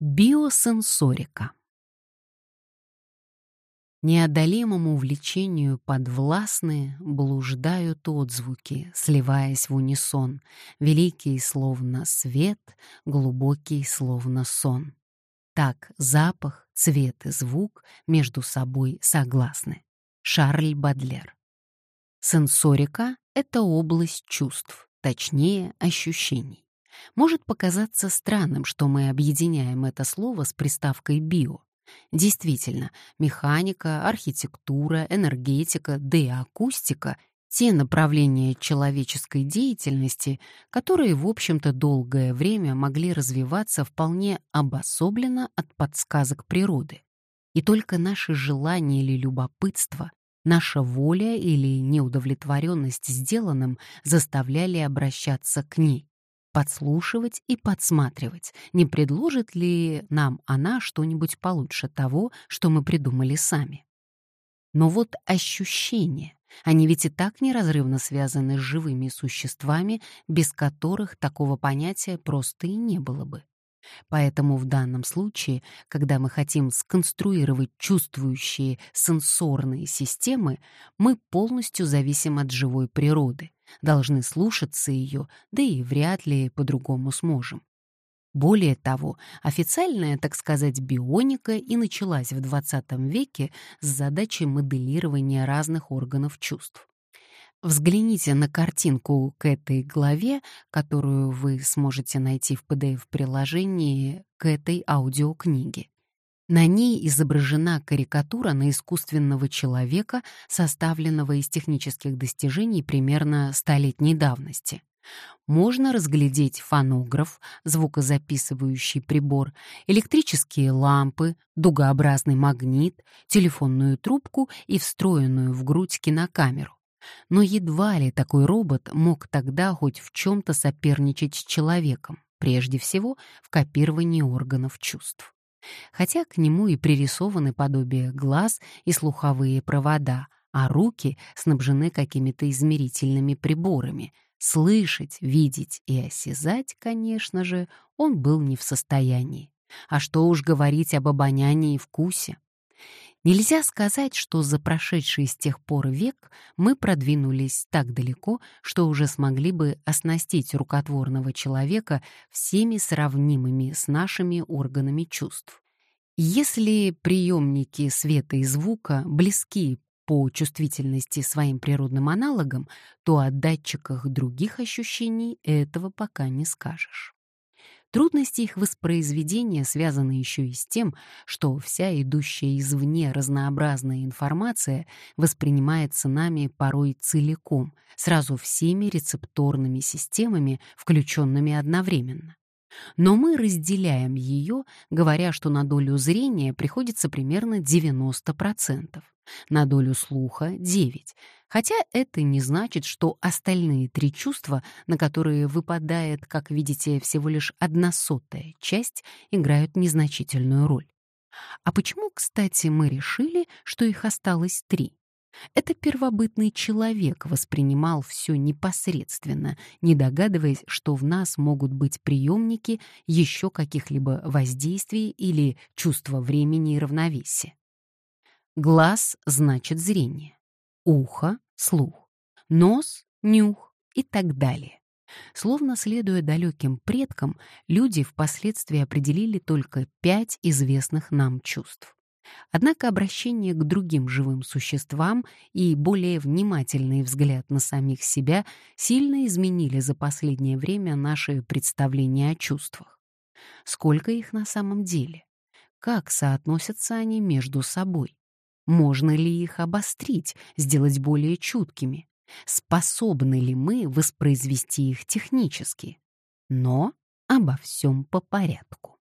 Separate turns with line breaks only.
Биосенсорика. Неодолимому влечению подвластные блуждают отзвуки, сливаясь в унисон, великий словно свет, глубокий словно сон. Так запах, цвет и звук между собой согласны. Шарль Бадлер. Сенсорика — это область чувств, точнее, ощущений. Может показаться странным, что мы объединяем это слово с приставкой «био». Действительно, механика, архитектура, энергетика, да и акустика — те направления человеческой деятельности, которые, в общем-то, долгое время могли развиваться вполне обособленно от подсказок природы. И только наши желания или любопытство, наша воля или неудовлетворенность сделанным заставляли обращаться к ней подслушивать и подсматривать, не предложит ли нам она что-нибудь получше того, что мы придумали сами. Но вот ощущения, они ведь и так неразрывно связаны с живыми существами, без которых такого понятия просто и не было бы. Поэтому в данном случае, когда мы хотим сконструировать чувствующие сенсорные системы, мы полностью зависим от живой природы, должны слушаться ее, да и вряд ли по-другому сможем. Более того, официальная, так сказать, бионика и началась в 20 веке с задачей моделирования разных органов чувств. Взгляните на картинку к этой главе, которую вы сможете найти в PDF-приложении к этой аудиокниге. На ней изображена карикатура на искусственного человека, составленного из технических достижений примерно столетней давности. Можно разглядеть фонограф, звукозаписывающий прибор, электрические лампы, дугообразный магнит, телефонную трубку и встроенную в грудь кинокамеру. Но едва ли такой робот мог тогда хоть в чем-то соперничать с человеком, прежде всего в копировании органов чувств. Хотя к нему и пририсованы подобие глаз и слуховые провода, а руки снабжены какими-то измерительными приборами. Слышать, видеть и осязать, конечно же, он был не в состоянии. А что уж говорить об обонянии и вкусе. Нельзя сказать, что за прошедший с тех пор век мы продвинулись так далеко, что уже смогли бы оснастить рукотворного человека всеми сравнимыми с нашими органами чувств. Если приемники света и звука близки по чувствительности своим природным аналогам, то о датчиках других ощущений этого пока не скажешь. Трудности их воспроизведения связаны еще и с тем, что вся идущая извне разнообразная информация воспринимается нами порой целиком, сразу всеми рецепторными системами, включенными одновременно. Но мы разделяем ее, говоря, что на долю зрения приходится примерно 90%, на долю слуха — 9%, Хотя это не значит, что остальные три чувства, на которые выпадает, как видите, всего лишь одна сотая часть, играют незначительную роль. А почему, кстати, мы решили, что их осталось три? Это первобытный человек воспринимал все непосредственно, не догадываясь, что в нас могут быть приемники еще каких-либо воздействий или чувства времени и равновесия. Глаз значит зрение ухо — слух, нос — нюх и так далее. Словно следуя далеким предкам, люди впоследствии определили только пять известных нам чувств. Однако обращение к другим живым существам и более внимательный взгляд на самих себя сильно изменили за последнее время наши представления о чувствах. Сколько их на самом деле? Как соотносятся они между собой? Можно ли их обострить, сделать более чуткими? Способны ли мы воспроизвести их технически? Но обо всем по порядку.